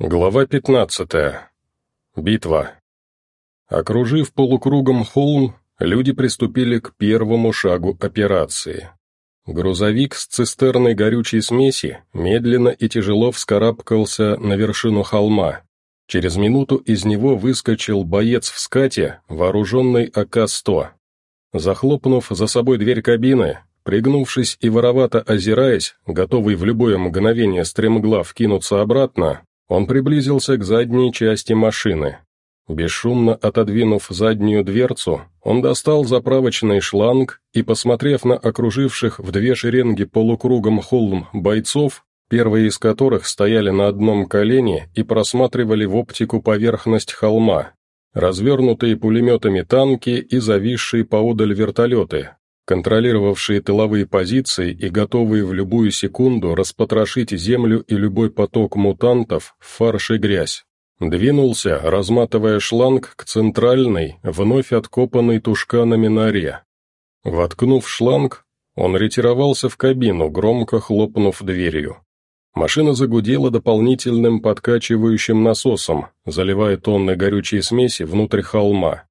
Глава 15. Битва. Окружив полукругом холм, люди приступили к первому шагу операции. Грузовик с цистерной горючей смеси медленно и тяжело вскарабкался на вершину холма. Через минуту из него выскочил боец в скате, вооруженный АК-100. Захлопнув за собой дверь кабины, пригнувшись и воровато озираясь, готовый в любое мгновение стремглав кинуться обратно, он приблизился к задней части машины. Бесшумно отодвинув заднюю дверцу, он достал заправочный шланг и, посмотрев на окруживших в две шеренги полукругом холм бойцов, первые из которых стояли на одном колене и просматривали в оптику поверхность холма, развернутые пулеметами танки и зависшие поодаль вертолеты, контролировавшие тыловые позиции и готовые в любую секунду распотрошить землю и любой поток мутантов в фарш и грязь. Двинулся, разматывая шланг к центральной, вновь откопанной тушканами норе. Воткнув шланг, он ретировался в кабину, громко хлопнув дверью. Машина загудела дополнительным подкачивающим насосом, заливая тонны горючей смеси внутрь холма.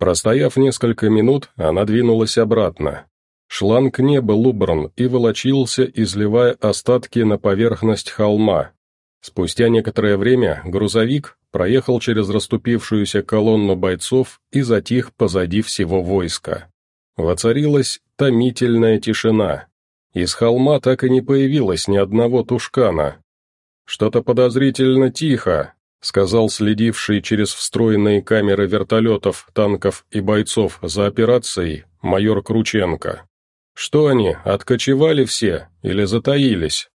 Простояв несколько минут, она двинулась обратно. Шланг не был убран и волочился, изливая остатки на поверхность холма. Спустя некоторое время грузовик проехал через расступившуюся колонну бойцов и затих позади всего войска. Воцарилась томительная тишина. Из холма так и не появилось ни одного тушкана. Что-то подозрительно тихо, — сказал следивший через встроенные камеры вертолетов, танков и бойцов за операцией майор Крученко. «Что они, откочевали все или затаились?»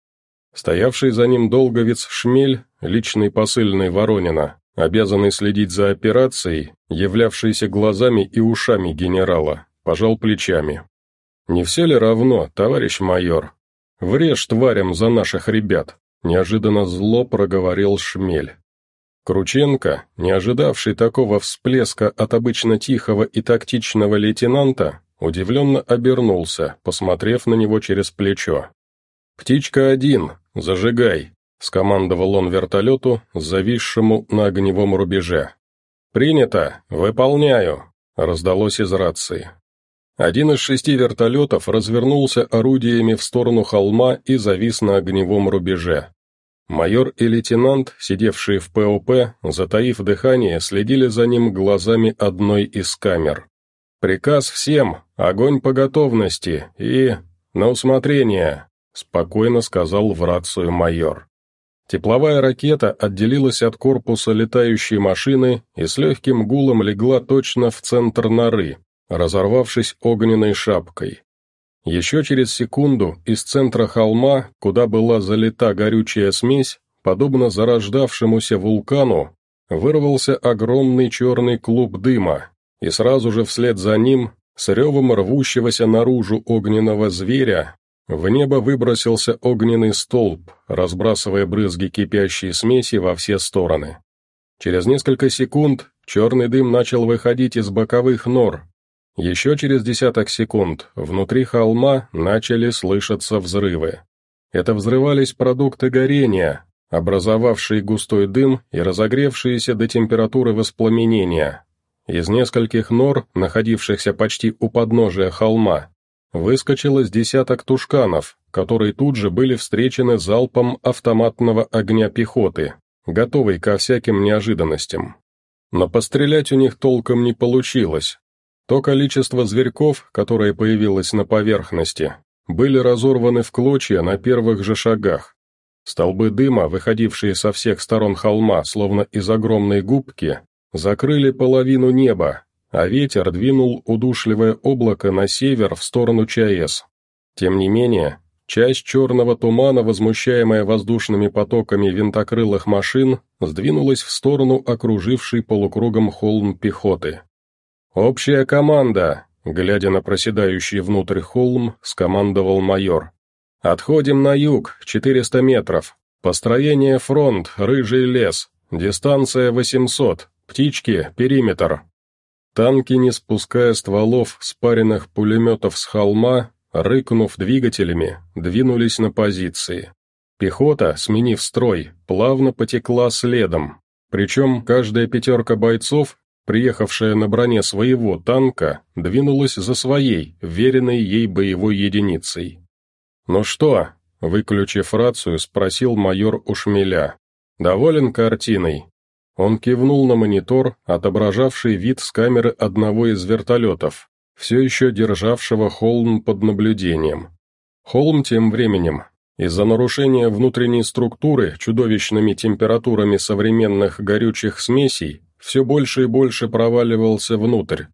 Стоявший за ним долговец Шмель, личный посыльный Воронина, обязанный следить за операцией, являвшийся глазами и ушами генерала, пожал плечами. «Не все ли равно, товарищ майор? Врежь тварям за наших ребят», неожиданно зло проговорил Шмель. Крученко, не ожидавший такого всплеска от обычно тихого и тактичного лейтенанта, удивленно обернулся, посмотрев на него через плечо. «Птичка один, зажигай», — скомандовал он вертолету, зависшему на огневом рубеже. «Принято, выполняю», — раздалось из рации. Один из шести вертолетов развернулся орудиями в сторону холма и завис на огневом рубеже. Майор и лейтенант, сидевшие в ПОП, затаив дыхание, следили за ним глазами одной из камер. «Приказ всем, огонь по готовности и... на усмотрение», — спокойно сказал в рацию майор. Тепловая ракета отделилась от корпуса летающей машины и с легким гулом легла точно в центр норы, разорвавшись огненной шапкой. Еще через секунду из центра холма, куда была залита горючая смесь, подобно зарождавшемуся вулкану, вырвался огромный черный клуб дыма, и сразу же вслед за ним, с ревом рвущегося наружу огненного зверя, в небо выбросился огненный столб, разбрасывая брызги кипящей смеси во все стороны. Через несколько секунд черный дым начал выходить из боковых нор, еще через десяток секунд внутри холма начали слышаться взрывы. Это взрывались продукты горения, образовавшие густой дым и разогревшиеся до температуры воспламенения. Из нескольких нор, находившихся почти у подножия холма, выскочило с десяток тушканов, которые тут же были встречены залпом автоматного огня пехоты, готовой ко всяким неожиданностям. Но пострелять у них толком не получилось, то количество зверьков, которое появилось на поверхности, были разорваны в клочья на первых же шагах. Столбы дыма, выходившие со всех сторон холма, словно из огромной губки, закрыли половину неба, а ветер двинул удушливое облако на север в сторону ЧАЭС. Тем не менее, часть черного тумана, возмущаемая воздушными потоками винтокрылых машин, сдвинулась в сторону окружившей полукругом холм пехоты. «Общая команда!» — глядя на проседающий внутрь холм, скомандовал майор. «Отходим на юг, 400 метров. Построение фронт, рыжий лес. Дистанция 800. Птички, периметр». Танки, не спуская стволов спаренных пулеметов с холма, рыкнув двигателями, двинулись на позиции. Пехота, сменив строй, плавно потекла следом, причем каждая пятерка бойцов, приехавшая на броне своего танка, двинулась за своей, веренной ей боевой единицей. «Ну что?» — выключив рацию, спросил майор у шмеля. «Доволен картиной?» Он кивнул на монитор, отображавший вид с камеры одного из вертолетов, все еще державшего холм под наблюдением. Холм тем временем, из-за нарушения внутренней структуры чудовищными температурами современных горючих смесей, все больше и больше проваливался внутрь.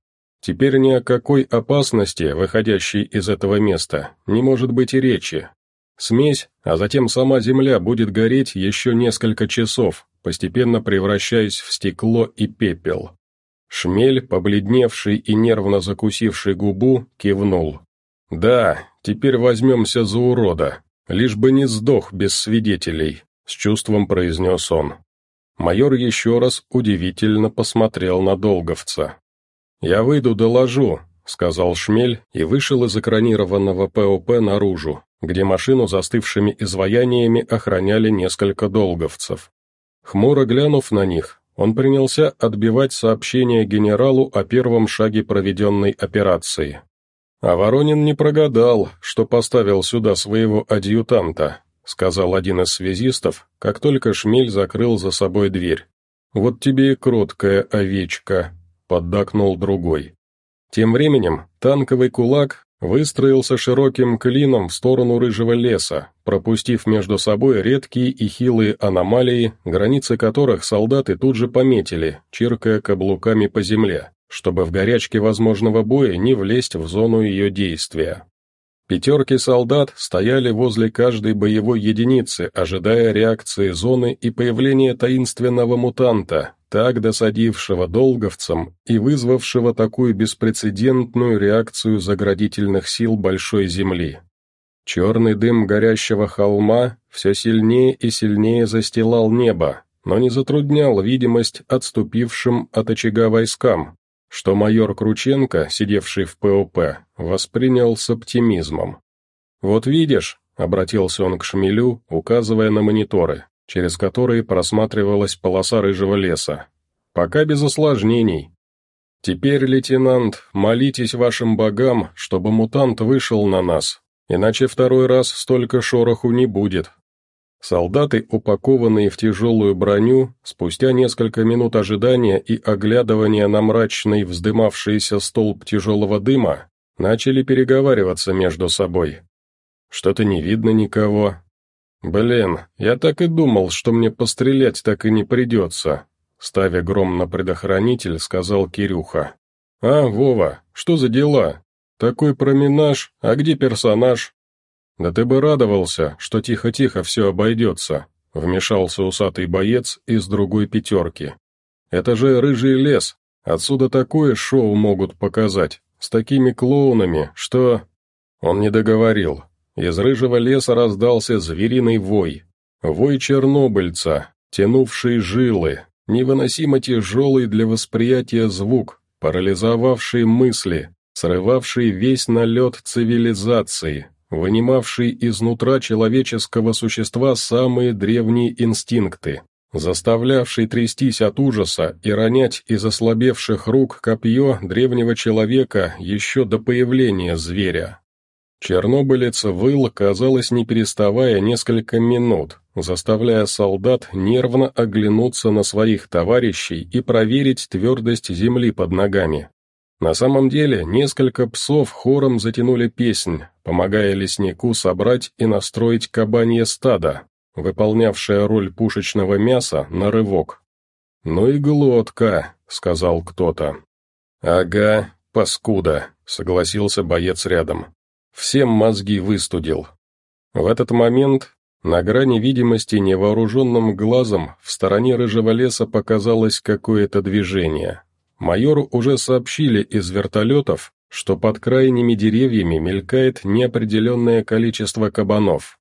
Теперь ни о какой опасности, выходящей из этого места, не может быть и речи. Смесь, а затем сама Земля будет гореть еще несколько часов, постепенно превращаясь в стекло и пепел. Шмель, побледневший и нервно закусивший губу, кивнул. «Да, теперь возьмемся за урода, лишь бы не сдох без свидетелей», — с чувством произнес он. Майор еще раз удивительно посмотрел на Долговца. «Я выйду, доложу», — сказал Шмель и вышел из экранированного ПОП наружу, где машину застывшими изваяниями охраняли несколько долговцев. Хмуро глянув на них, он принялся отбивать сообщение генералу о первом шаге проведенной операции. А Воронин не прогадал, что поставил сюда своего адъютанта, — сказал один из связистов, как только шмель закрыл за собой дверь. «Вот тебе и кроткая овечка», — поддакнул другой. Тем временем танковый кулак выстроился широким клином в сторону рыжего леса, пропустив между собой редкие и хилые аномалии, границы которых солдаты тут же пометили, чиркая каблуками по земле, чтобы в горячке возможного боя не влезть в зону ее действия. Пятерки солдат стояли возле каждой боевой единицы, ожидая реакции зоны и появления таинственного мутанта, так досадившего долговцам и вызвавшего такую беспрецедентную реакцию заградительных сил Большой Земли. Черный дым горящего холма все сильнее и сильнее застилал небо, но не затруднял видимость отступившим от очага войскам, что майор Крученко, сидевший в ПОП, воспринял с оптимизмом. «Вот видишь», — обратился он к шмелю, указывая на мониторы, через которые просматривалась полоса рыжего леса. «Пока без осложнений. Теперь, лейтенант, молитесь вашим богам, чтобы мутант вышел на нас, иначе второй раз столько шороху не будет». Солдаты, упакованные в тяжелую броню, спустя несколько минут ожидания и оглядывания на мрачный вздымавшийся столб тяжелого дыма, начали переговариваться между собой. Что-то не видно никого. «Блин, я так и думал, что мне пострелять так и не придется», ставя гром на предохранитель, сказал Кирюха. «А, Вова, что за дела? Такой променаж, а где персонаж?» «Да ты бы радовался, что тихо-тихо все обойдется», — вмешался усатый боец из другой пятерки. «Это же рыжий лес, отсюда такое шоу могут показать, с такими клоунами, что...» Он не договорил. Из рыжего леса раздался звериный вой. Вой чернобыльца, тянувший жилы, невыносимо тяжелый для восприятия звук, парализовавший мысли, срывавший весь налет цивилизации, вынимавший изнутра человеческого существа самые древние инстинкты, заставлявший трястись от ужаса и ронять из ослабевших рук копье древнего человека еще до появления зверя. Чернобылец выл, казалось, не переставая несколько минут, заставляя солдат нервно оглянуться на своих товарищей и проверить твердость земли под ногами. На самом деле, несколько псов хором затянули песнь, помогая леснику собрать и настроить кабанье стадо, выполнявшее роль пушечного мяса на рывок. «Ну и глотка», — сказал кто-то. «Ага, паскуда», — согласился боец рядом. «Всем мозги выстудил». В этот момент на грани видимости невооруженным глазом в стороне рыжего леса показалось какое-то движение. Майору уже сообщили из вертолетов, что под крайними деревьями мелькает неопределенное количество кабанов.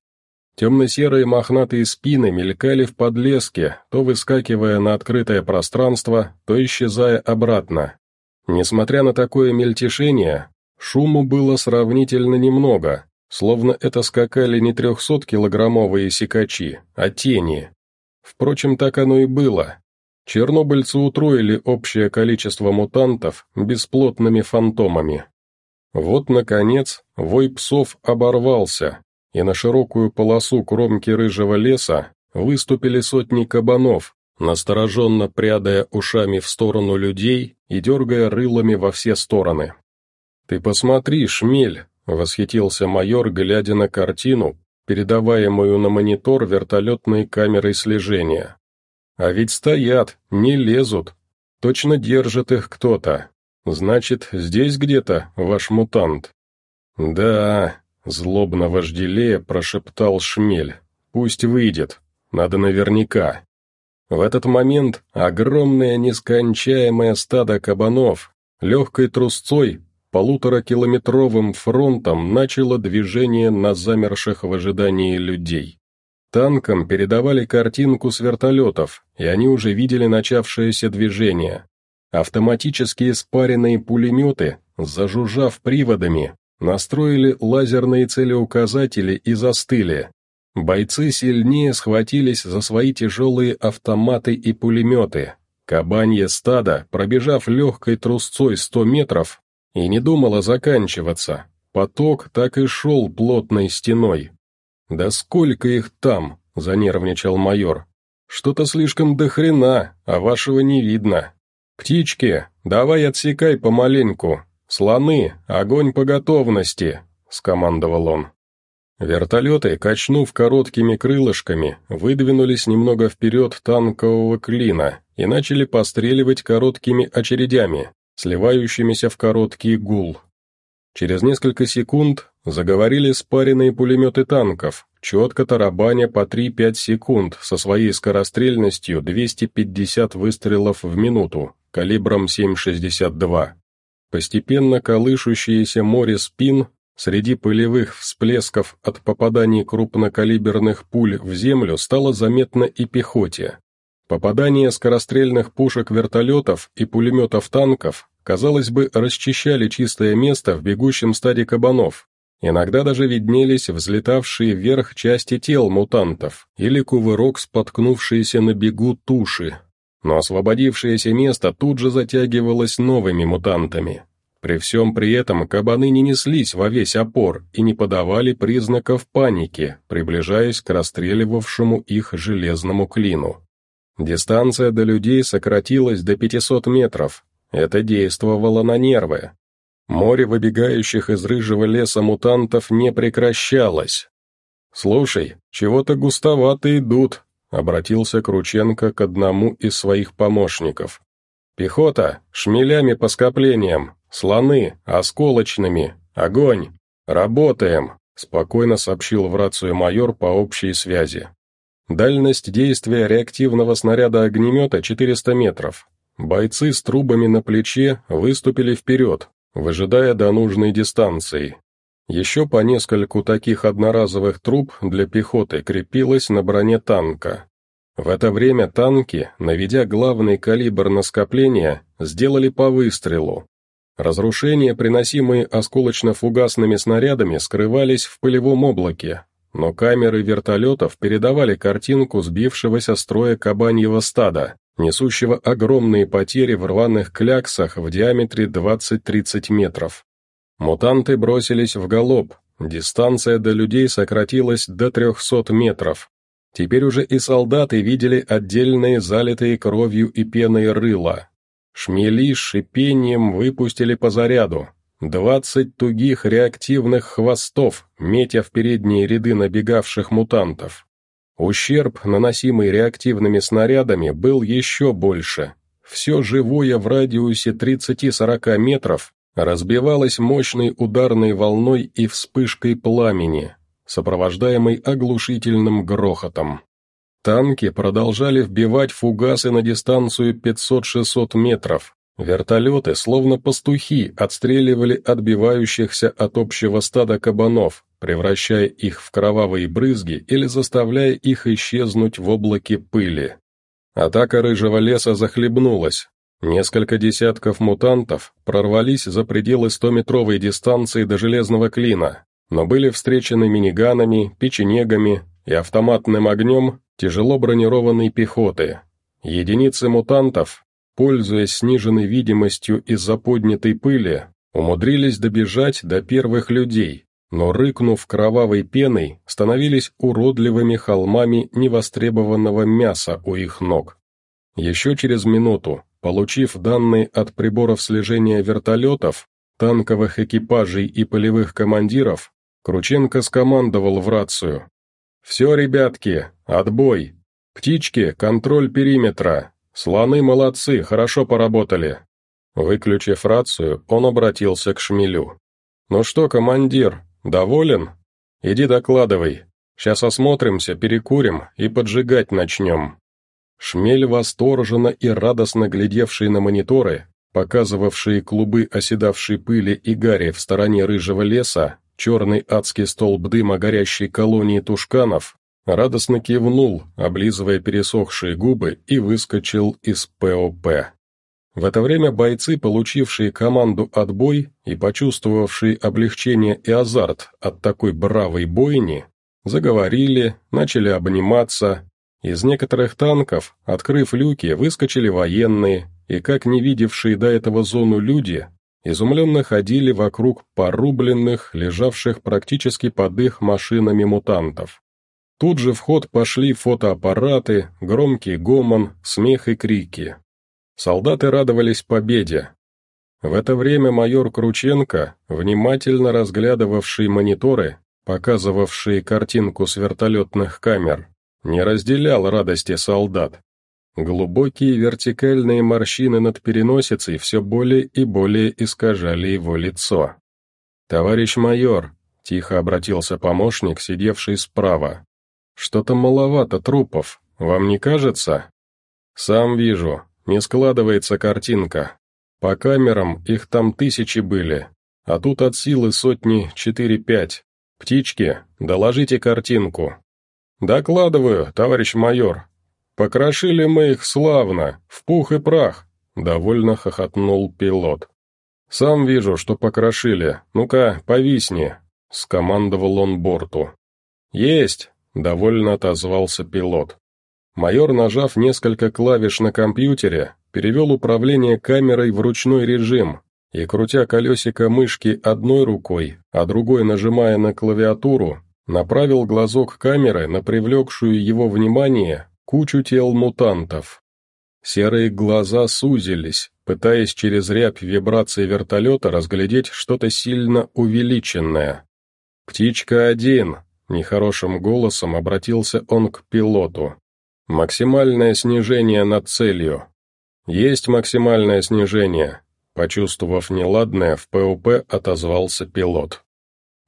Темно-серые мохнатые спины мелькали в подлеске, то выскакивая на открытое пространство, то исчезая обратно. Несмотря на такое мельтешение, шуму было сравнительно немного, словно это скакали не трехсоткилограммовые сикачи, а тени. Впрочем, так оно и было. Чернобыльцы утроили общее количество мутантов бесплотными фантомами. Вот, наконец, вой псов оборвался, и на широкую полосу кромки рыжего леса выступили сотни кабанов, настороженно прядая ушами в сторону людей и дергая рылами во все стороны. «Ты посмотри, шмель!» — восхитился майор, глядя на картину, передаваемую на монитор вертолетной камерой слежения. «А ведь стоят, не лезут. Точно держит их кто-то. Значит, здесь где-то ваш мутант?» «Да», — злобно вожделея прошептал шмель. «Пусть выйдет. Надо наверняка». В этот момент огромное нескончаемое стадо кабанов легкой трусцой полуторакилометровым фронтом начало движение на замерших в ожидании людей. Танкам передавали картинку с вертолетов, и они уже видели начавшееся движение. Автоматические спаренные пулеметы, зажужжав приводами, настроили лазерные целеуказатели и застыли, Бойцы сильнее схватились за свои тяжелые автоматы и пулеметы. Кабанье стадо, пробежав легкой трусцой сто метров, и не думало заканчиваться. Поток так и шел плотной стеной. «Да сколько их там?» — занервничал майор. «Что-то слишком до хрена, а вашего не видно. Птички, давай отсекай помаленьку. Слоны, огонь по готовности!» — скомандовал он. Вертолеты, качнув короткими крылышками, выдвинулись немного вперед танкового клина и начали постреливать короткими очередями, сливающимися в короткий гул. Через несколько секунд заговорили спаренные пулеметы танков, четко тарабаня по 3-5 секунд со своей скорострельностью 250 выстрелов в минуту, калибром 7,62. Постепенно колышущееся море спин Среди пылевых всплесков от попаданий крупнокалиберных пуль в землю стало заметно и пехоте. Попадания скорострельных пушек вертолетов и пулеметов танков, казалось бы, расчищали чистое место в бегущем стаде кабанов. Иногда даже виднелись взлетавшие вверх части тел мутантов или кувырок споткнувшиеся на бегу туши. Но освободившееся место тут же затягивалось новыми мутантами. При всем при этом кабаны не неслись во весь опор и не подавали признаков паники, приближаясь к расстреливавшему их железному клину. Дистанция до людей сократилась до 500 метров. Это действовало на нервы. Море выбегающих из рыжего леса мутантов не прекращалось. «Слушай, чего-то густовато идут», — обратился Крученко к одному из своих помощников. «Пехота, шмелями по скоплениям, «Слоны! Осколочными! Огонь! Работаем!» — спокойно сообщил в рацию майор по общей связи. Дальность действия реактивного снаряда огнемета 400 метров. Бойцы с трубами на плече выступили вперед, выжидая до нужной дистанции. Еще по нескольку таких одноразовых труб для пехоты крепилось на броне танка. В это время танки, наведя главный калибр на скопление, сделали по выстрелу, Разрушения, приносимые осколочно-фугасными снарядами, скрывались в пылевом облаке, но камеры вертолетов передавали картинку сбившегося строя кабаньего стада, несущего огромные потери в рваных кляксах в диаметре 20-30 метров. Мутанты бросились в галоп, дистанция до людей сократилась до 300 метров. Теперь уже и солдаты видели отдельные залитые кровью и пеной рыла, Шмели с шипением выпустили по заряду. Двадцать тугих реактивных хвостов, метя в передние ряды набегавших мутантов. Ущерб, наносимый реактивными снарядами, был еще больше. Все живое в радиусе 30-40 метров разбивалось мощной ударной волной и вспышкой пламени, сопровождаемой оглушительным грохотом. Танки продолжали вбивать фугасы на дистанцию 500-600 метров. Вертолеты, словно пастухи, отстреливали отбивающихся от общего стада кабанов, превращая их в кровавые брызги или заставляя их исчезнуть в облаке пыли. Атака рыжего леса захлебнулась. Несколько десятков мутантов прорвались за пределы 100-метровой дистанции до железного клина, но были встречены миниганами, печенегами и автоматным огнем тяжело бронированной пехоты. Единицы мутантов, пользуясь сниженной видимостью из-за поднятой пыли, умудрились добежать до первых людей, но, рыкнув кровавой пеной, становились уродливыми холмами невостребованного мяса у их ног. Еще через минуту, получив данные от приборов слежения вертолетов, танковых экипажей и полевых командиров, Крученко скомандовал в рацию. «Все, ребятки, отбой! Птички, контроль периметра! Слоны молодцы, хорошо поработали!» Выключив рацию, он обратился к Шмелю. «Ну что, командир, доволен? Иди докладывай. Сейчас осмотримся, перекурим и поджигать начнем». Шмель, восторженно и радостно глядевший на мониторы, показывавшие клубы оседавшей пыли и гари в стороне рыжего леса, черный адский столб дыма горящей колонии тушканов, радостно кивнул, облизывая пересохшие губы, и выскочил из ПОП. В это время бойцы, получившие команду «Отбой» и почувствовавшие облегчение и азарт от такой бравой бойни, заговорили, начали обниматься. Из некоторых танков, открыв люки, выскочили военные, и как не видевшие до этого зону люди, изумленно ходили вокруг порубленных, лежавших практически под их машинами мутантов. Тут же в ход пошли фотоаппараты, громкий гомон, смех и крики. Солдаты радовались победе. В это время майор Крученко, внимательно разглядывавший мониторы, показывавшие картинку с вертолетных камер, не разделял радости солдат. Глубокие вертикальные морщины над переносицей все более и более искажали его лицо. «Товарищ майор», — тихо обратился помощник, сидевший справа, — «что-то маловато трупов, вам не кажется?» «Сам вижу, не складывается картинка. По камерам их там тысячи были, а тут от силы сотни четыре-пять. Птички, доложите картинку». «Докладываю, товарищ майор», «Покрошили мы их славно, в пух и прах», — довольно хохотнул пилот. «Сам вижу, что покрошили. Ну-ка, повисни», — скомандовал он борту. «Есть», — довольно отозвался пилот. Майор, нажав несколько клавиш на компьютере, перевел управление камерой в ручной режим и, крутя колесико мышки одной рукой, а другой нажимая на клавиатуру, направил глазок камеры на привлекшую его внимание кучу тел мутантов. Серые глаза сузились, пытаясь через рябь вибрации вертолета разглядеть что-то сильно увеличенное. «Птичка один», — нехорошим голосом обратился он к пилоту. «Максимальное снижение над целью». «Есть максимальное снижение», — почувствовав неладное, в ПУП отозвался пилот.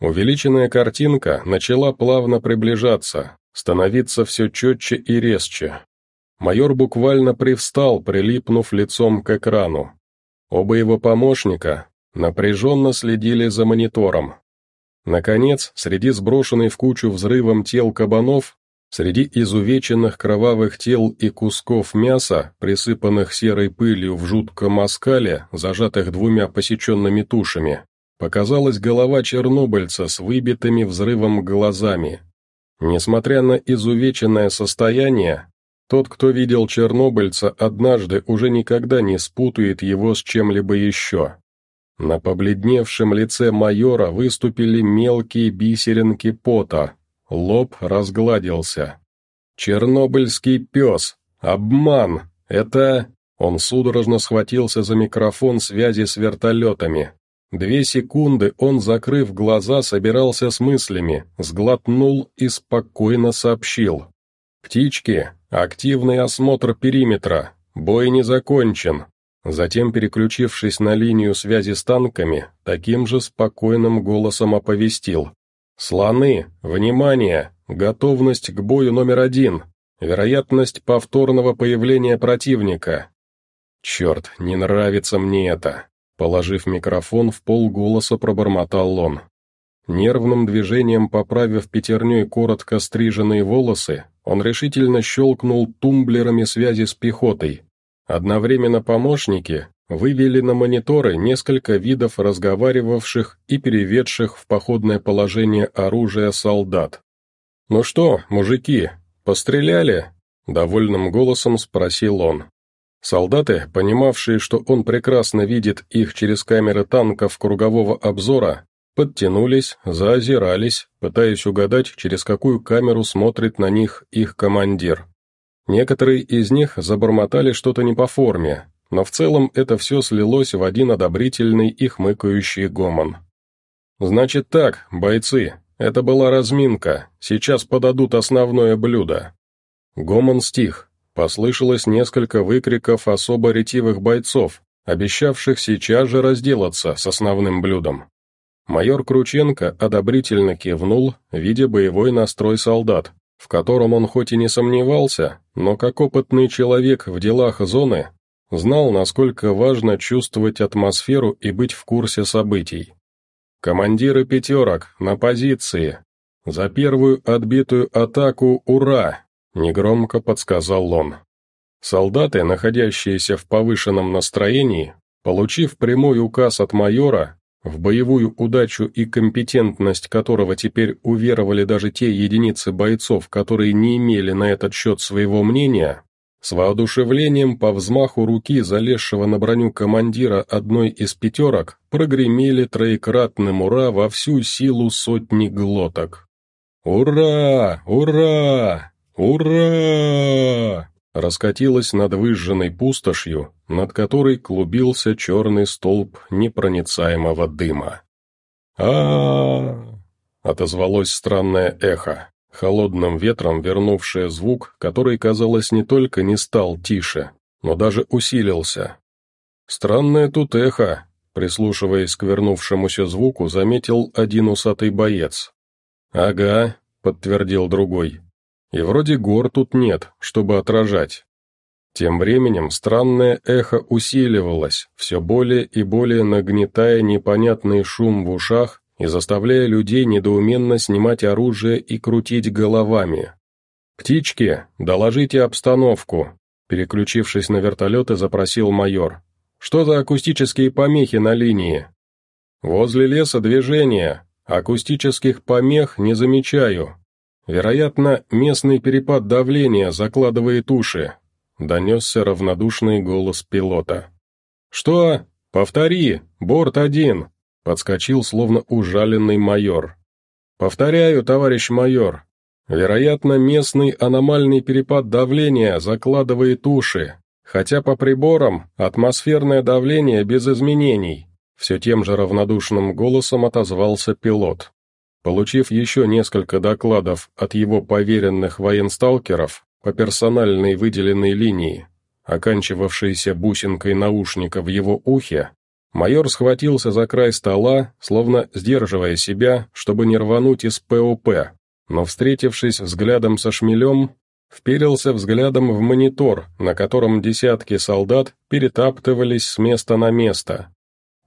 Увеличенная картинка начала плавно приближаться, становиться все четче и резче. Майор буквально привстал, прилипнув лицом к экрану. Оба его помощника напряженно следили за монитором. Наконец, среди сброшенной в кучу взрывом тел кабанов, среди изувеченных кровавых тел и кусков мяса, присыпанных серой пылью в жутком оскале, зажатых двумя посеченными тушами, показалась голова чернобыльца с выбитыми взрывом глазами, Несмотря на изувеченное состояние, тот, кто видел чернобыльца однажды, уже никогда не спутает его с чем-либо еще. На побледневшем лице майора выступили мелкие бисеринки пота, лоб разгладился. «Чернобыльский пес! Обман! Это...» Он судорожно схватился за микрофон связи с вертолетами. Две секунды он, закрыв глаза, собирался с мыслями, сглотнул и спокойно сообщил. «Птички, активный осмотр периметра, бой не закончен». Затем, переключившись на линию связи с танками, таким же спокойным голосом оповестил. «Слоны, внимание, готовность к бою номер один, вероятность повторного появления противника». «Черт, не нравится мне это. Положив микрофон, в полголоса пробормотал он. Нервным движением поправив пятерней коротко стриженные волосы, он решительно щелкнул тумблерами связи с пехотой. Одновременно помощники, вывели на мониторы несколько видов разговаривавших и переведших в походное положение оружия солдат. «Ну что, мужики, постреляли?» — довольным голосом спросил он. Солдаты, понимавшие, что он прекрасно видит их через камеры танков кругового обзора, подтянулись, заозирались, пытаясь угадать, через какую камеру смотрит на них их командир. Некоторые из них забормотали что-то не по форме, но в целом это все слилось в один одобрительный и хмыкающий гомон. «Значит так, бойцы, это была разминка, сейчас подадут основное блюдо». Гомон стих, послышалось несколько выкриков особо ретивых бойцов, обещавших сейчас же разделаться с основным блюдом. Майор Крученко одобрительно кивнул, видя боевой настрой солдат, в котором он хоть и не сомневался, но как опытный человек в делах зоны, знал, насколько важно чувствовать атмосферу и быть в курсе событий. «Командиры пятерок, на позиции! За первую отбитую атаку ура!» — негромко подсказал он. Солдаты, находящиеся в повышенном настроении, получив прямой указ от майора, в боевую удачу и компетентность которого теперь уверовали даже те единицы бойцов, которые не имели на этот счет своего мнения, с воодушевлением по взмаху руки залезшего на броню командира одной из пятерок прогремели троекратным «Ура!» во всю силу сотни глоток. «Ура! Ура! Ура!» Раскатилась над выжженной пустошью, над которой клубился черный столб непроницаемого дыма. а, отозвалось странное эхо, холодным ветром вернувшее звук, который, казалось, не только не стал тише, но даже усилился. «Странное тут эхо», прислушиваясь к вернувшемуся звуку, заметил один усатый боец. «Ага», — подтвердил другой, и вроде гор тут нет, чтобы отражать. Тем временем странное эхо усиливалось, все более и более нагнетая непонятный шум в ушах и заставляя людей недоуменно снимать оружие и крутить головами. «Птички, доложите обстановку», переключившись на вертолеты, запросил майор. «Что за акустические помехи на линии?» «Возле леса движение. Акустических помех не замечаю. Вероятно, местный перепад давления закладывает уши. Донесся равнодушный голос пилота. «Что? Повтори! Борт один!» Подскочил, словно ужаленный майор. «Повторяю, товарищ майор. Вероятно, местный аномальный перепад давления закладывает уши, хотя по приборам атмосферное давление без изменений», все тем же равнодушным голосом отозвался пилот. Получив еще несколько докладов от его поверенных военсталкеров по персональной выделенной линии, оканчивавшейся бусинкой наушника в его ухе, майор схватился за край стола, словно сдерживая себя, чтобы не рвануть из ПОП, но, встретившись взглядом со шмелем, вперился взглядом в монитор, на котором десятки солдат перетаптывались с места на место,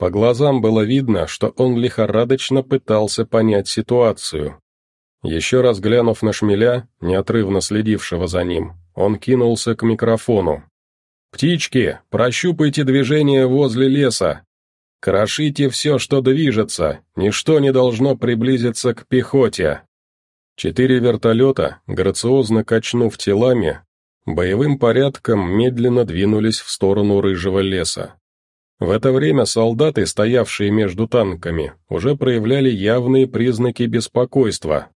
по глазам было видно, что он лихорадочно пытался понять ситуацию. Еще раз глянув на шмеля, неотрывно следившего за ним, он кинулся к микрофону. «Птички, прощупайте движение возле леса. Крошите все, что движется, ничто не должно приблизиться к пехоте». Четыре вертолета, грациозно качнув телами, боевым порядком медленно двинулись в сторону рыжего леса. В это время солдаты, стоявшие между танками, уже проявляли явные признаки беспокойства.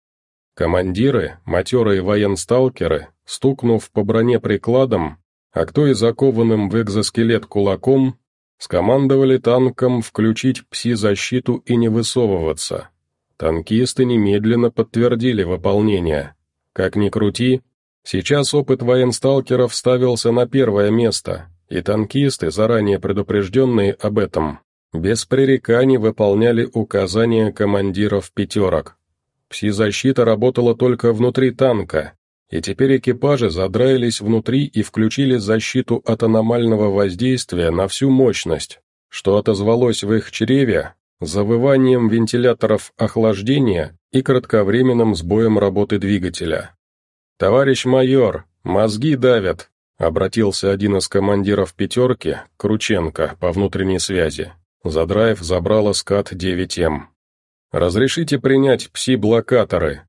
Командиры, матерые военсталкеры, стукнув по броне прикладом, а кто и закованным в экзоскелет кулаком, скомандовали танкам включить пси-защиту и не высовываться. Танкисты немедленно подтвердили выполнение. Как ни крути, сейчас опыт военсталкеров ставился на первое место, и танкисты, заранее предупрежденные об этом, без пререканий выполняли указания командиров «пятерок». Пси-защита работала только внутри танка, и теперь экипажи задраились внутри и включили защиту от аномального воздействия на всю мощность, что отозвалось в их чреве завыванием вентиляторов охлаждения и кратковременным сбоем работы двигателя. «Товарищ майор, мозги давят», Обратился один из командиров «пятерки», Крученко, по внутренней связи. За драйв забрала скат-9М. «Разрешите принять пси-блокаторы?»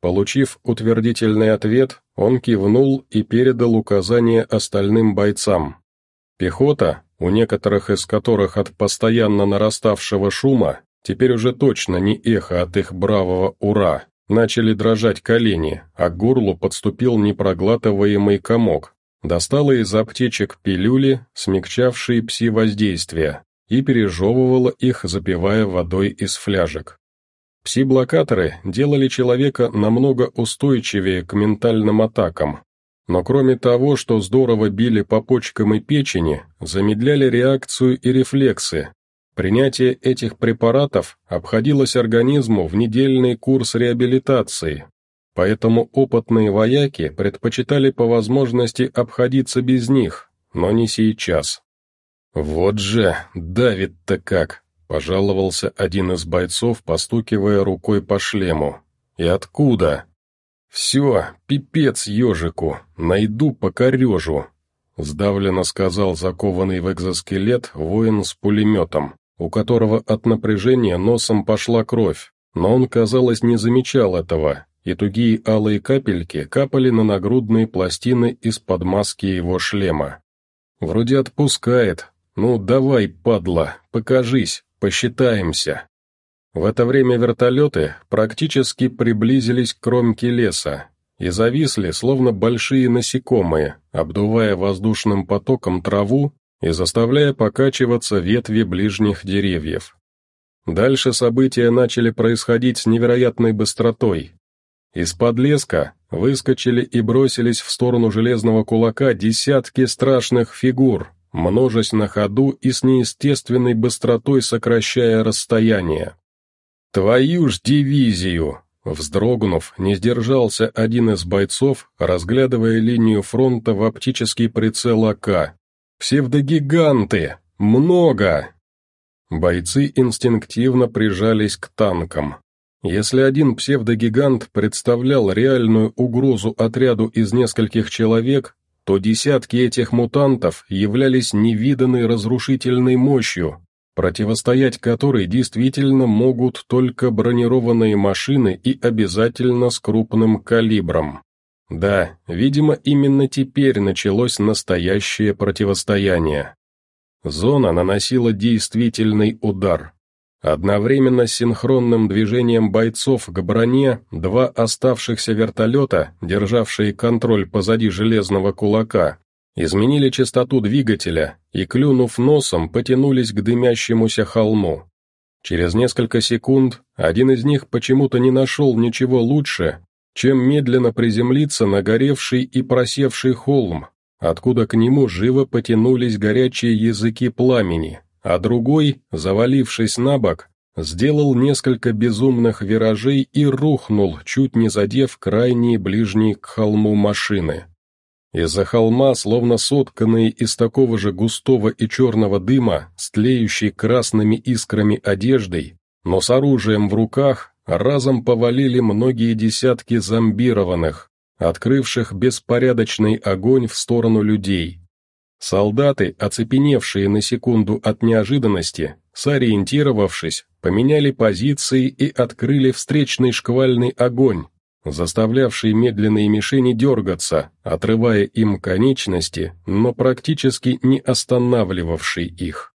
Получив утвердительный ответ, он кивнул и передал указания остальным бойцам. Пехота, у некоторых из которых от постоянно нараставшего шума, теперь уже точно не эхо от их бравого «Ура», начали дрожать колени, а к горлу подступил непроглатываемый комок, Достала из аптечек пилюли, смягчавшие пси-воздействие, и пережевывала их, запивая водой из фляжек. Пси-блокаторы делали человека намного устойчивее к ментальным атакам, но кроме того, что здорово били по почкам и печени, замедляли реакцию и рефлексы. Принятие этих препаратов обходилось организму в недельный курс реабилитации, Поэтому опытные вояки предпочитали по возможности обходиться без них, но не сейчас. «Вот же, давит-то как!» — пожаловался один из бойцов, постукивая рукой по шлему. «И откуда?» «Все, пипец ежику, найду покорежу», — сдавленно сказал закованный в экзоскелет воин с пулеметом, у которого от напряжения носом пошла кровь, но он, казалось, не замечал этого и тугие алые капельки капали на нагрудные пластины из-под маски его шлема. «Вроде отпускает. Ну, давай, падла, покажись, посчитаемся». В это время вертолеты практически приблизились к кромке леса и зависли, словно большие насекомые, обдувая воздушным потоком траву и заставляя покачиваться ветви ближних деревьев. Дальше события начали происходить с невероятной быстротой, из-под леска выскочили и бросились в сторону железного кулака десятки страшных фигур, множась на ходу и с неестественной быстротой сокращая расстояние. «Твою ж дивизию!» Вздрогнув, не сдержался один из бойцов, разглядывая линию фронта в оптический прицел АК. «Псевдогиганты! Много!» Бойцы инстинктивно прижались к танкам, если один псевдогигант представлял реальную угрозу отряду из нескольких человек, то десятки этих мутантов являлись невиданной разрушительной мощью, противостоять которой действительно могут только бронированные машины и обязательно с крупным калибром. Да, видимо, именно теперь началось настоящее противостояние. Зона наносила действительный удар. Одновременно синхронным движением бойцов к броне два оставшихся вертолета, державшие контроль позади железного кулака, изменили частоту двигателя и, клюнув носом, потянулись к дымящемуся холму. Через несколько секунд один из них почему-то не нашел ничего лучше, чем медленно приземлиться на горевший и просевший холм, откуда к нему живо потянулись горячие языки пламени, а другой, завалившись на бок, сделал несколько безумных виражей и рухнул, чуть не задев крайние ближние к холму машины. Из-за холма, словно сотканные из такого же густого и черного дыма, с тлеющей красными искрами одеждой, но с оружием в руках, разом повалили многие десятки зомбированных, открывших беспорядочный огонь в сторону людей. Солдаты, оцепеневшие на секунду от неожиданности, сориентировавшись, поменяли позиции и открыли встречный шквальный огонь, заставлявший медленные мишени дергаться, отрывая им конечности, но практически не останавливавший их.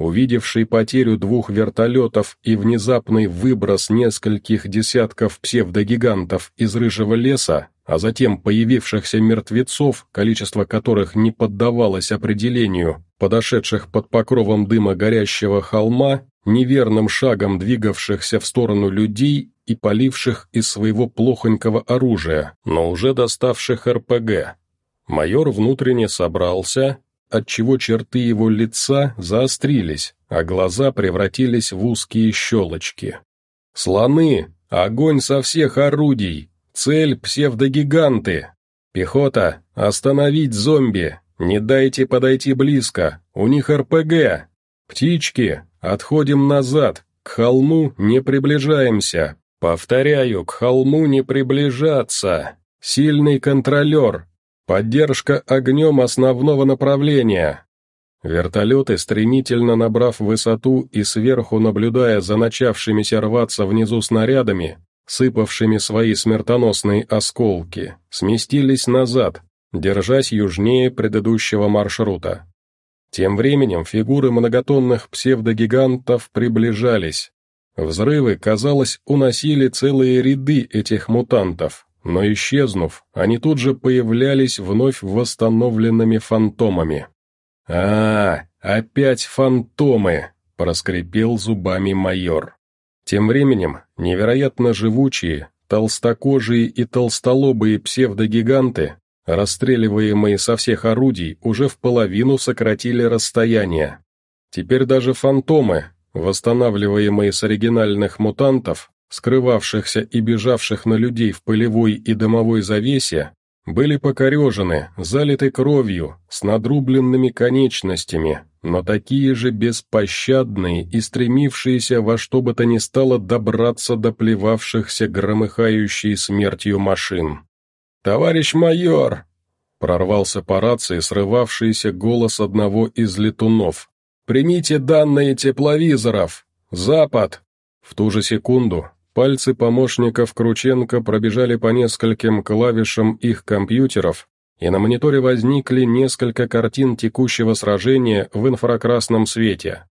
Увидевший потерю двух вертолетов и внезапный выброс нескольких десятков псевдогигантов из рыжего леса, а затем появившихся мертвецов, количество которых не поддавалось определению, подошедших под покровом дыма горящего холма, неверным шагом двигавшихся в сторону людей и поливших из своего плохонького оружия, но уже доставших РПГ. Майор внутренне собрался, отчего черты его лица заострились, а глаза превратились в узкие щелочки. «Слоны! Огонь со всех орудий! Цель — псевдогиганты. Пехота, остановить зомби. Не дайте подойти близко. У них РПГ. Птички, отходим назад. К холму не приближаемся. Повторяю, к холму не приближаться. Сильный контролер. Поддержка огнем основного направления!» Вертолеты, стремительно набрав высоту и сверху наблюдая за начавшимися рваться внизу снарядами, сыпавшими свои смертоносные осколки, сместились назад, держась южнее предыдущего маршрута. Тем временем фигуры многотонных псевдогигантов приближались. Взрывы, казалось, уносили целые ряды этих мутантов, но исчезнув, они тут же появлялись вновь восстановленными фантомами. а, опять фантомы!» — проскрипел зубами майор. Тем временем невероятно живучие, толстокожие и толстолобые псевдогиганты Расстреливаемые со всех орудий уже в половину сократили расстояние. Теперь даже фантомы, восстанавливаемые с оригинальных мутантов, скрывавшихся и бежавших на людей в пылевой и дымовой завесе, были покорежены, залиты кровью, с надрубленными конечностями, но такие же беспощадные и стремившиеся во что бы то ни стало добраться до плевавшихся громыхающей смертью машин. «Товарищ майор!» — прорвался по рации срывавшийся голос одного из летунов. «Примите данные тепловизоров! Запад!» В ту же секунду пальцы помощников Крученко пробежали по нескольким клавишам их компьютеров, и на мониторе возникли несколько картин текущего сражения в инфракрасном свете.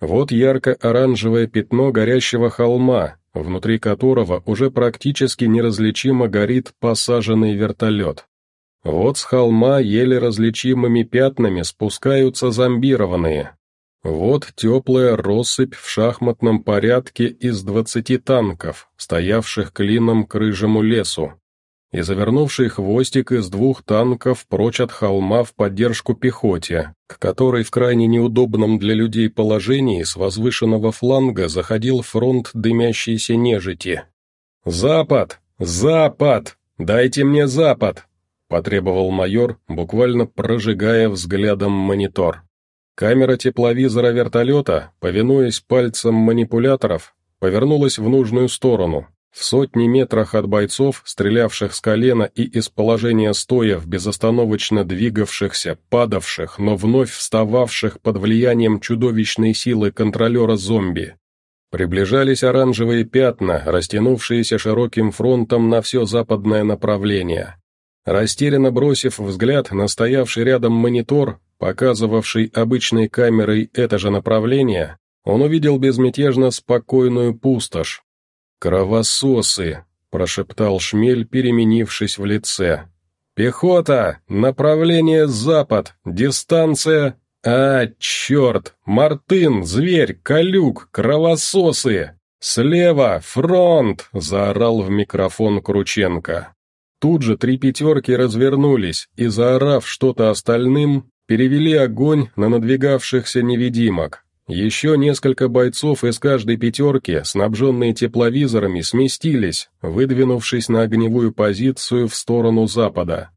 Вот ярко-оранжевое пятно горящего холма, внутри которого уже практически неразличимо горит посаженный вертолет. Вот с холма еле различимыми пятнами спускаются зомбированные. Вот теплая россыпь в шахматном порядке из двадцати танков, стоявших клином к рыжему лесу и завернувший хвостик из двух танков прочь от холма в поддержку пехоте, к которой в крайне неудобном для людей положении с возвышенного фланга заходил фронт дымящейся нежити. «Запад! Запад! Дайте мне запад!» — потребовал майор, буквально прожигая взглядом монитор. Камера тепловизора вертолета, повинуясь пальцам манипуляторов, повернулась в нужную сторону, в сотни метрах от бойцов, стрелявших с колена и из положения стоя в безостановочно двигавшихся, падавших, но вновь встававших под влиянием чудовищной силы контролера зомби. Приближались оранжевые пятна, растянувшиеся широким фронтом на все западное направление. Растерянно бросив взгляд на стоявший рядом монитор, показывавший обычной камерой это же направление, он увидел безмятежно спокойную пустошь, «Кровососы!» — прошептал Шмель, переменившись в лице. «Пехота! Направление запад! Дистанция...» «А, черт! Мартын, зверь, колюк, кровососы! Слева, фронт!» — заорал в микрофон Крученко. Тут же три пятерки развернулись и, заорав что-то остальным, перевели огонь на надвигавшихся невидимок. Еще несколько бойцов из каждой пятерки, снабженные тепловизорами, сместились, выдвинувшись на огневую позицию в сторону запада.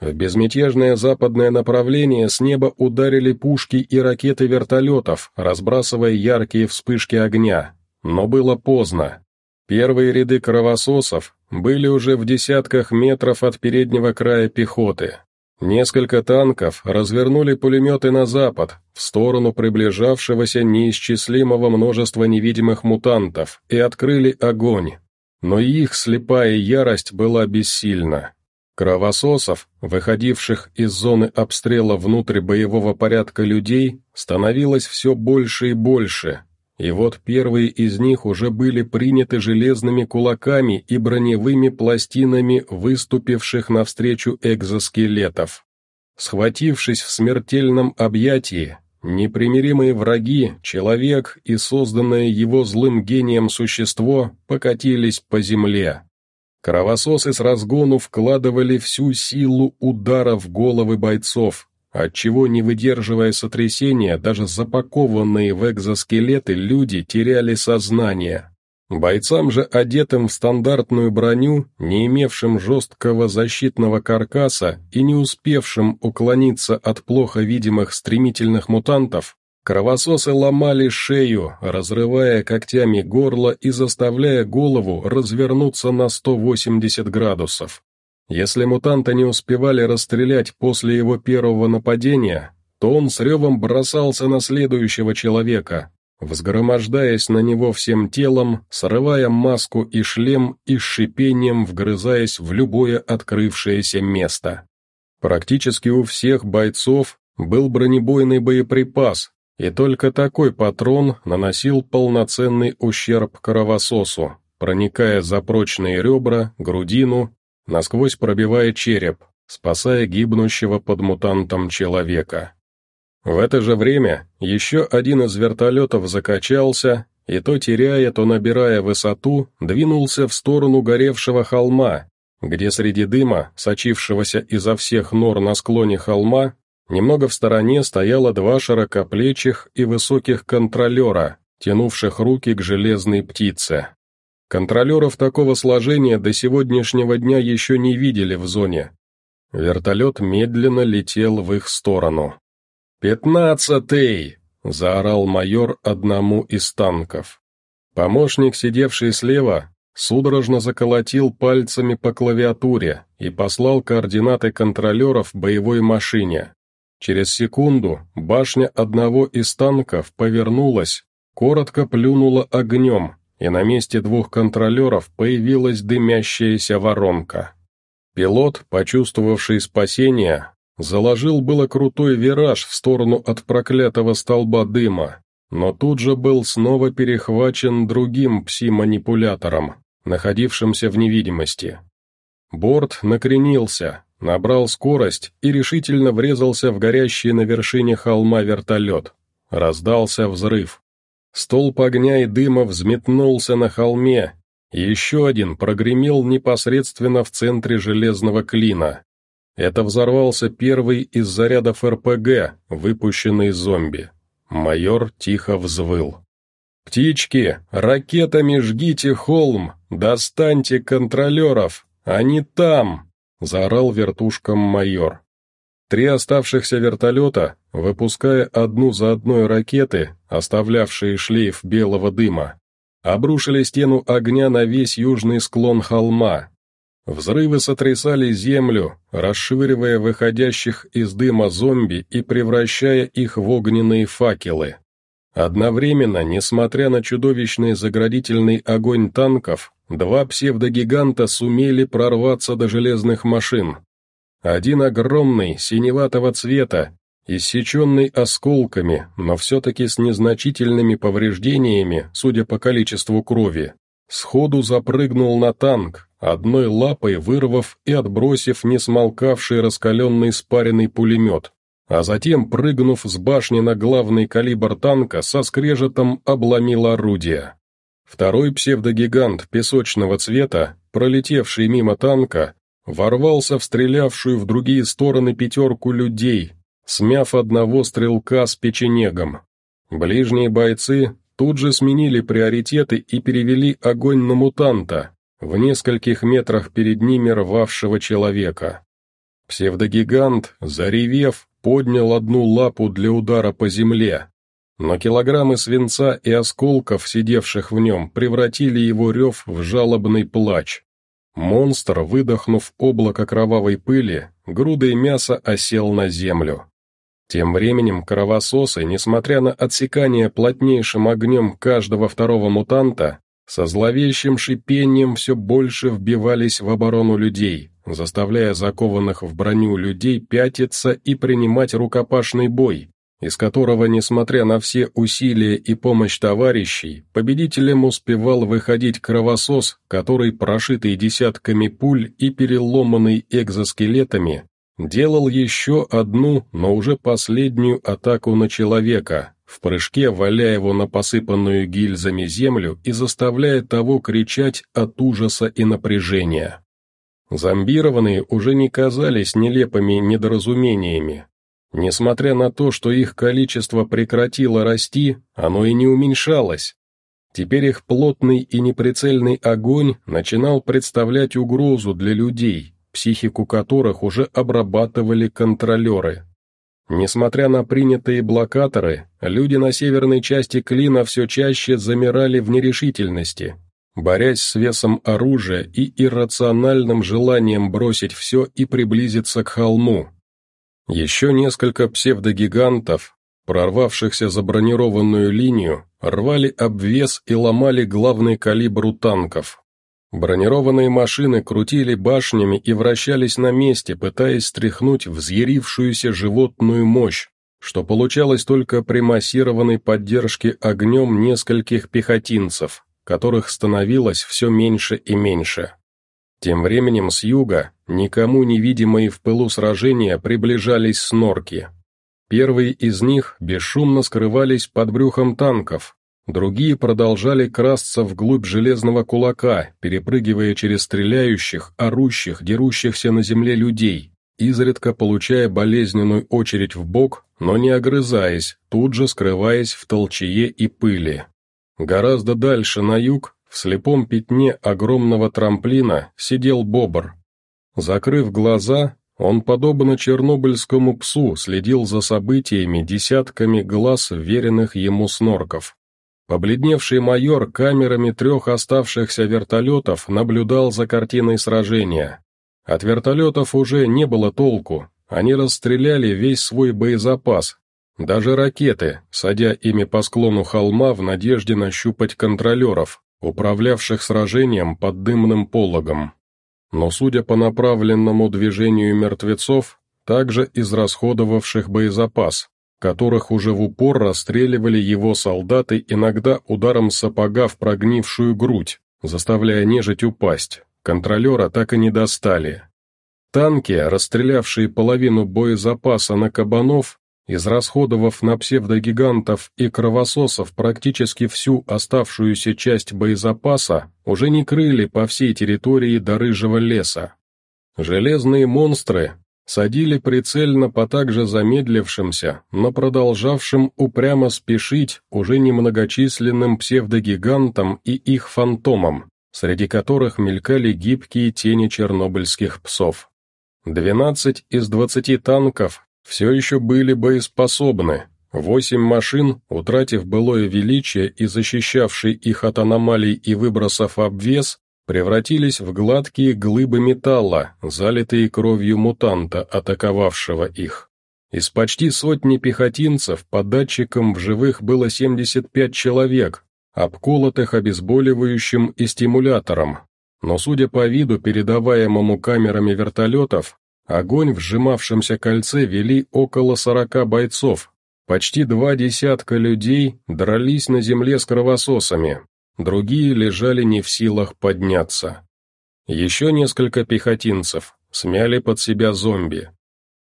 В безмятежное западное направление с неба ударили пушки и ракеты вертолетов, разбрасывая яркие вспышки огня. Но было поздно. Первые ряды кровососов были уже в десятках метров от переднего края пехоты. Несколько танков развернули пулеметы на запад, в сторону приближавшегося неисчислимого множества невидимых мутантов, и открыли огонь. Но их слепая ярость была бессильна. Кровососов, выходивших из зоны обстрела внутрь боевого порядка людей, становилось все больше и больше, и вот первые из них уже были приняты железными кулаками и броневыми пластинами выступивших навстречу экзоскелетов. Схватившись в смертельном объятии, непримиримые враги, человек и созданное его злым гением существо покатились по земле. Кровососы с разгону вкладывали всю силу удара в головы бойцов, отчего, не выдерживая сотрясения, даже запакованные в экзоскелеты люди теряли сознание. Бойцам же, одетым в стандартную броню, не имевшим жесткого защитного каркаса и не успевшим уклониться от плохо видимых стремительных мутантов, кровососы ломали шею, разрывая когтями горло и заставляя голову развернуться на 180 градусов. Если мутанта не успевали расстрелять после его первого нападения, то он с ревом бросался на следующего человека, взгромождаясь на него всем телом, срывая маску и шлем и с шипением вгрызаясь в любое открывшееся место. Практически у всех бойцов был бронебойный боеприпас, и только такой патрон наносил полноценный ущерб кровососу, проникая за прочные ребра, грудину, насквозь пробивая череп, спасая гибнущего под мутантом человека. В это же время еще один из вертолетов закачался и то теряя, то набирая высоту, двинулся в сторону горевшего холма, где среди дыма, сочившегося изо всех нор на склоне холма, немного в стороне стояло два широкоплечих и высоких контролера, тянувших руки к железной птице. Контролеров такого сложения до сегодняшнего дня еще не видели в зоне. Вертолет медленно летел в их сторону. «Пятнадцатый!» — заорал майор одному из танков. Помощник, сидевший слева, судорожно заколотил пальцами по клавиатуре и послал координаты контролеров боевой машине. Через секунду башня одного из танков повернулась, коротко плюнула огнем, и на месте двух контролеров появилась дымящаяся воронка. Пилот, почувствовавший спасение, Заложил было крутой вираж в сторону от проклятого столба дыма, но тут же был снова перехвачен другим пси-манипулятором, находившимся в невидимости. Борт накренился, набрал скорость и решительно врезался в горящий на вершине холма вертолет. Раздался взрыв. Столб огня и дыма взметнулся на холме, еще один прогремел непосредственно в центре железного клина. Это взорвался первый из зарядов РПГ, выпущенный зомби. Майор тихо взвыл. «Птички, ракетами жгите холм, достаньте контролеров, они там!» — заорал вертушком майор. Три оставшихся вертолета, выпуская одну за одной ракеты, оставлявшие шлейф белого дыма, обрушили стену огня на весь южный склон холма, Взрывы сотрясали землю, расшвыривая выходящих из дыма зомби и превращая их в огненные факелы. Одновременно, несмотря на чудовищный заградительный огонь танков, два псевдогиганта сумели прорваться до железных машин. Один огромный, синеватого цвета, иссеченный осколками, но все-таки с незначительными повреждениями, судя по количеству крови, сходу запрыгнул на танк, одной лапой вырвав и отбросив несмолкавший раскаленный спаренный пулемет, а затем, прыгнув с башни на главный калибр танка, со скрежетом обломил орудие. Второй псевдогигант песочного цвета, пролетевший мимо танка, ворвался в стрелявшую в другие стороны пятерку людей, смяв одного стрелка с печенегом. Ближние бойцы тут же сменили приоритеты и перевели огонь на мутанта, в нескольких метрах перед ними рвавшего человека. Псевдогигант, заревев, поднял одну лапу для удара по земле, но килограммы свинца и осколков, сидевших в нем, превратили его рев в жалобный плач. Монстр, выдохнув облако кровавой пыли, грудой мяса осел на землю. Тем временем кровососы, несмотря на отсекание плотнейшим огнем каждого второго мутанта, со зловещим шипением все больше вбивались в оборону людей, заставляя закованных в броню людей пятиться и принимать рукопашный бой, из которого, несмотря на все усилия и помощь товарищей, победителем успевал выходить кровосос, который, прошитый десятками пуль и переломанный экзоскелетами, делал еще одну, но уже последнюю атаку на человека, в прыжке валяя его на посыпанную гильзами землю и заставляя того кричать от ужаса и напряжения. Зомбированные уже не казались нелепыми недоразумениями. Несмотря на то, что их количество прекратило расти, оно и не уменьшалось. Теперь их плотный и неприцельный огонь начинал представлять угрозу для людей, психику которых уже обрабатывали контролеры. Несмотря на принятые блокаторы, люди на северной части Клина все чаще замирали в нерешительности, борясь с весом оружия и иррациональным желанием бросить все и приблизиться к холму. Еще несколько псевдогигантов, прорвавшихся за бронированную линию, рвали обвес и ломали главный калибр у танков. Бронированные машины крутили башнями и вращались на месте, пытаясь стряхнуть взъярившуюся животную мощь, что получалось только при массированной поддержке огнем нескольких пехотинцев, которых становилось все меньше и меньше. Тем временем с юга, никому невидимые в пылу сражения, приближались снорки. Первые из них бесшумно скрывались под брюхом танков, другие продолжали красться вглубь железного кулака, перепрыгивая через стреляющих, орущих, дерущихся на земле людей, изредка получая болезненную очередь в бок, но не огрызаясь, тут же скрываясь в толчее и пыли. Гораздо дальше на юг, в слепом пятне огромного трамплина, сидел бобр. Закрыв глаза, он, подобно чернобыльскому псу, следил за событиями десятками глаз веренных ему снорков. Побледневший майор камерами трех оставшихся вертолетов наблюдал за картиной сражения. От вертолетов уже не было толку, они расстреляли весь свой боезапас, даже ракеты, садя ими по склону холма в надежде нащупать контролеров, управлявших сражением под дымным пологом. Но судя по направленному движению мертвецов, также израсходовавших боезапас, которых уже в упор расстреливали его солдаты иногда ударом сапога в прогнившую грудь, заставляя нежить упасть. Контролера так и не достали. Танки, расстрелявшие половину боезапаса на кабанов, израсходовав на псевдогигантов и кровососов практически всю оставшуюся часть боезапаса, уже не крыли по всей территории до рыжего леса. Железные монстры садили прицельно по также замедлившимся, но продолжавшим упрямо спешить уже немногочисленным псевдогигантам и их фантомам, среди которых мелькали гибкие тени чернобыльских псов. Двенадцать из двадцати танков все еще были боеспособны, восемь машин, утратив былое величие и защищавшие их от аномалий и выбросов обвес, превратились в гладкие глыбы металла, залитые кровью мутанта, атаковавшего их. Из почти сотни пехотинцев по датчикам в живых было 75 человек, обколотых обезболивающим и стимулятором. Но судя по виду, передаваемому камерами вертолетов, огонь в сжимавшемся кольце вели около сорока бойцов. Почти два десятка людей дрались на земле с кровососами, другие лежали не в силах подняться. Еще несколько пехотинцев смяли под себя зомби.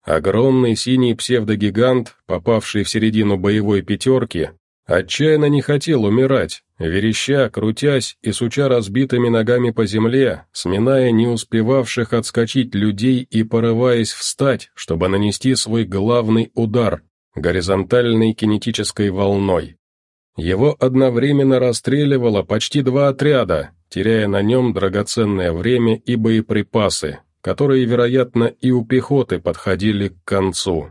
Огромный синий псевдогигант, попавший в середину боевой пятерки, Отчаянно не хотел умирать, вереща, крутясь и суча разбитыми ногами по земле, сминая не успевавших отскочить людей и порываясь встать, чтобы нанести свой главный удар горизонтальной кинетической волной. Его одновременно расстреливало почти два отряда, теряя на нем драгоценное время и боеприпасы, которые, вероятно, и у пехоты подходили к концу.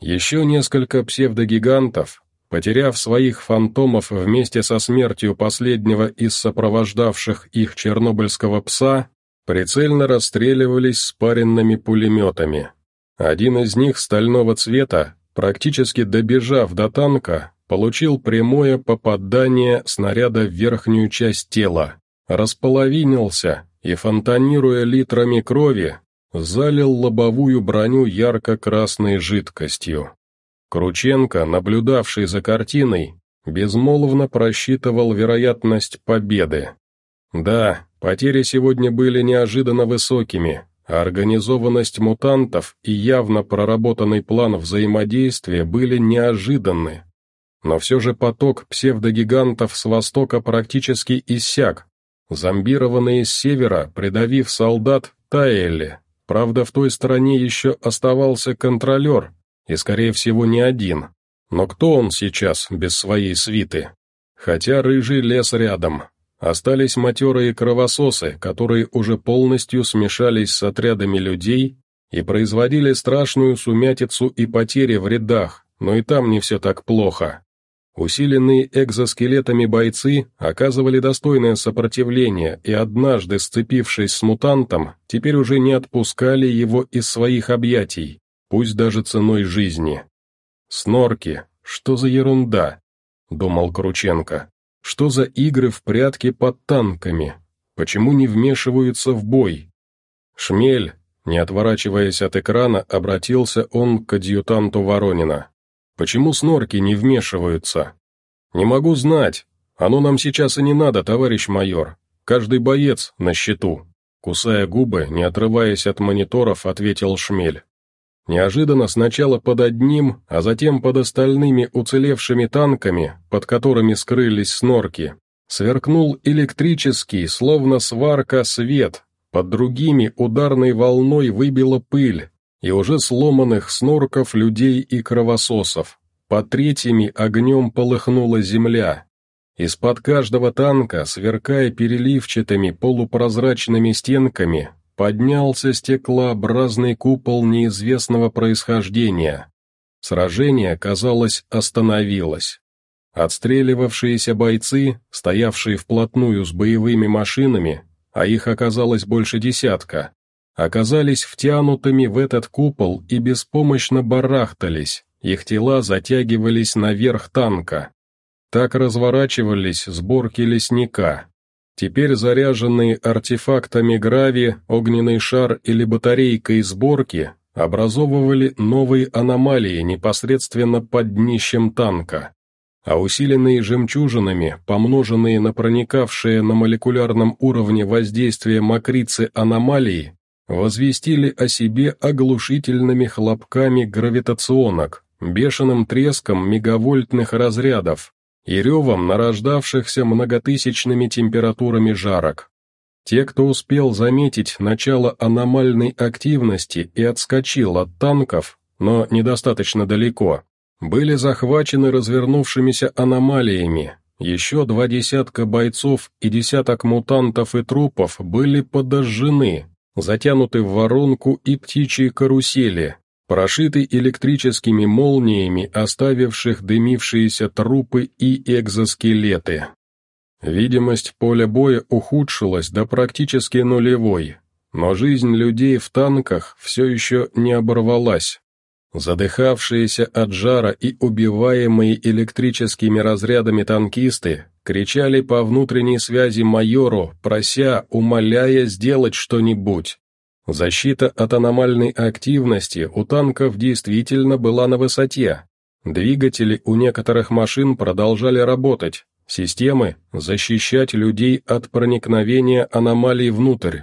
Еще несколько псевдогигантов, Потеряв своих фантомов вместе со смертью последнего из сопровождавших их чернобыльского пса, прицельно расстреливались спаренными пулеметами. Один из них стального цвета, практически добежав до танка, получил прямое попадание снаряда в верхнюю часть тела, располовинился и, фонтанируя литрами крови, залил лобовую броню ярко-красной жидкостью. Крученко, наблюдавший за картиной, безмолвно просчитывал вероятность победы. Да, потери сегодня были неожиданно высокими, а организованность мутантов и явно проработанный план взаимодействия были неожиданны. Но все же поток псевдогигантов с востока практически иссяк. Зомбированные с севера, придавив солдат, таяли. Правда, в той стороне еще оставался контролер, и, скорее всего, не один. Но кто он сейчас без своей свиты? Хотя рыжий лес рядом. Остались матерые кровососы, которые уже полностью смешались с отрядами людей и производили страшную сумятицу и потери в рядах, но и там не все так плохо. Усиленные экзоскелетами бойцы оказывали достойное сопротивление и однажды, сцепившись с мутантом, теперь уже не отпускали его из своих объятий, пусть даже ценой жизни. «Снорки, что за ерунда?» — думал Крученко. «Что за игры в прятки под танками? Почему не вмешиваются в бой?» «Шмель», не отворачиваясь от экрана, обратился он к адъютанту Воронина. Почему снорки не вмешиваются? Не могу знать. Оно нам сейчас и не надо, товарищ майор. Каждый боец на счету. Кусая губы, не отрываясь от мониторов, ответил Шмель. Неожиданно сначала под одним, а затем под остальными уцелевшими танками, под которыми скрылись снорки, сверкнул электрический, словно сварка, свет, под другими ударной волной выбила пыль, и уже сломанных снорков людей и кровососов. По третьими огнем полыхнула земля. Из-под каждого танка, сверкая переливчатыми полупрозрачными стенками, поднялся стеклообразный купол неизвестного происхождения. Сражение, казалось, остановилось. Отстреливавшиеся бойцы, стоявшие вплотную с боевыми машинами, а их оказалось больше десятка, оказались втянутыми в этот купол и беспомощно барахтались, их тела затягивались наверх танка. Так разворачивались сборки лесника. Теперь заряженные артефактами грави, огненный шар или батарейкой сборки образовывали новые аномалии непосредственно под днищем танка. А усиленные жемчужинами, помноженные на проникавшие на молекулярном уровне воздействие макрицы аномалии, возвестили о себе оглушительными хлопками гравитационок, бешеным треском мегавольтных разрядов и ревом нарождавшихся многотысячными температурами жарок. Те, кто успел заметить начало аномальной активности и отскочил от танков, но недостаточно далеко, были захвачены развернувшимися аномалиями, еще два десятка бойцов и десяток мутантов и трупов были подожжены, затянуты в воронку и птичьи карусели, прошитый электрическими молниями, оставивших дымившиеся трупы и экзоскелеты. Видимость поля боя ухудшилась до практически нулевой, но жизнь людей в танках все еще не оборвалась. Задыхавшиеся от жара и убиваемые электрическими разрядами танкисты кричали по внутренней связи майору, прося, умоляя сделать что-нибудь. Защита от аномальной активности у танков действительно была на высоте. Двигатели у некоторых машин продолжали работать, системы – защищать людей от проникновения аномалий внутрь.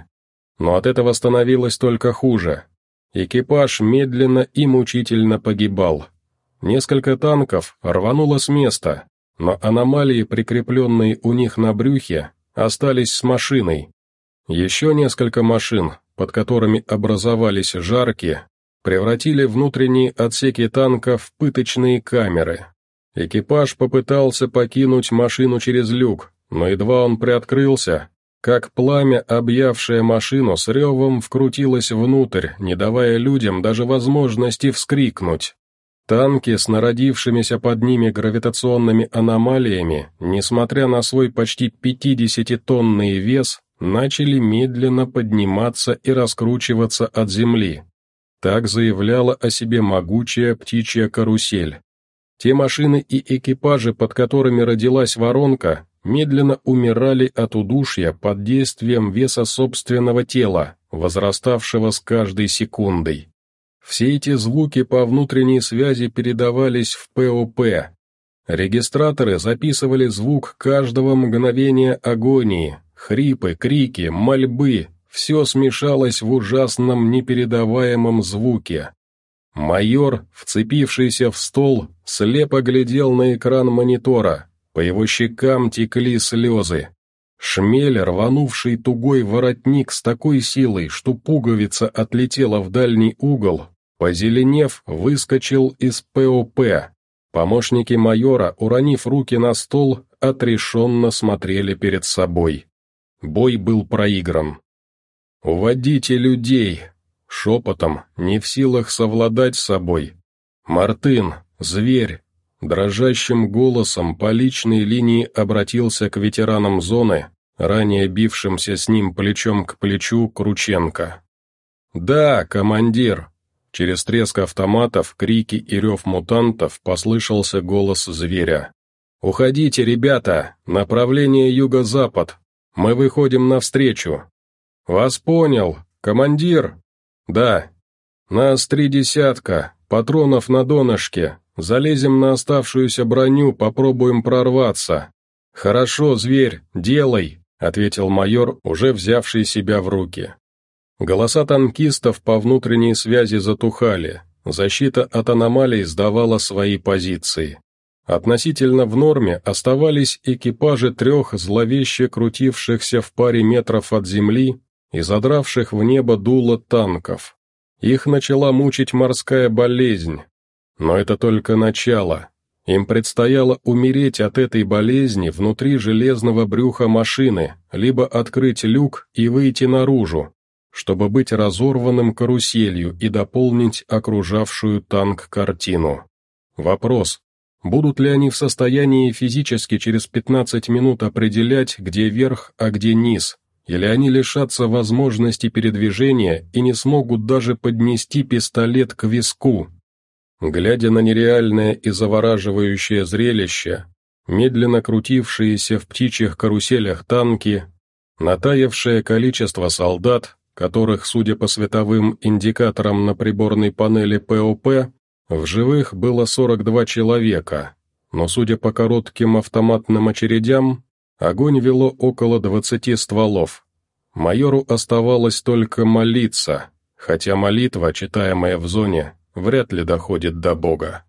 Но от этого становилось только хуже. Экипаж медленно и мучительно погибал. Несколько танков рвануло с места, но аномалии, прикрепленные у них на брюхе, остались с машиной. Еще несколько машин, под которыми образовались жарки, превратили внутренние отсеки танка в пыточные камеры. Экипаж попытался покинуть машину через люк, но едва он приоткрылся, как пламя, объявшее машину, с ревом вкрутилось внутрь, не давая людям даже возможности вскрикнуть. Танки с народившимися под ними гравитационными аномалиями, несмотря на свой почти 50-тонный вес, начали медленно подниматься и раскручиваться от земли. Так заявляла о себе могучая птичья карусель. Те машины и экипажи, под которыми родилась воронка, медленно умирали от удушья под действием веса собственного тела, возраставшего с каждой секундой. Все эти звуки по внутренней связи передавались в ПОП. Регистраторы записывали звук каждого мгновения агонии, Хрипы, крики, мольбы — все смешалось в ужасном непередаваемом звуке. Майор, вцепившийся в стол, слепо глядел на экран монитора, по его щекам текли слезы. Шмель, рванувший тугой воротник с такой силой, что пуговица отлетела в дальний угол, позеленев, выскочил из ПОП. Помощники майора, уронив руки на стол, отрешенно смотрели перед собой. Бой был проигран. «Уводите людей!» Шепотом, не в силах совладать собой. «Мартын, зверь, дрожащим голосом по личной линии обратился к ветеранам зоны, ранее бившимся с ним плечом к плечу Крученко. «Да, командир!» Через треск автоматов, крики и рев мутантов послышался голос зверя. «Уходите, ребята! Направление юго-запад! Мы выходим навстречу!» «Вас понял! Командир!» «Да!» «Нас три десятка, патронов на донышке, залезем на оставшуюся броню, попробуем прорваться». «Хорошо, зверь, делай!» — ответил майор, уже взявший себя в руки. Голоса танкистов по внутренней связи затухали, защита от аномалий сдавала свои позиции. Относительно в норме оставались экипажи трех зловеще крутившихся в паре метров от земли и задравших в небо дуло танков. Их начала мучить морская болезнь. Но это только начало. Им предстояло умереть от этой болезни внутри железного брюха машины, либо открыть люк и выйти наружу, чтобы быть разорванным каруселью и дополнить окружавшую танк картину. Вопрос, будут ли они в состоянии физически через 15 минут определять, где верх, а где низ, или они лишатся возможности передвижения и не смогут даже поднести пистолет к виску. Глядя на нереальное и завораживающее зрелище, медленно крутившиеся в птичьих каруселях танки, натаявшее количество солдат, которых, судя по световым индикаторам на приборной панели ПОП, в живых было 42 человека, но, судя по коротким автоматным очередям, Огонь вело около двадцати стволов. Майору оставалось только молиться, хотя молитва, читаемая в зоне, вряд ли доходит до Бога.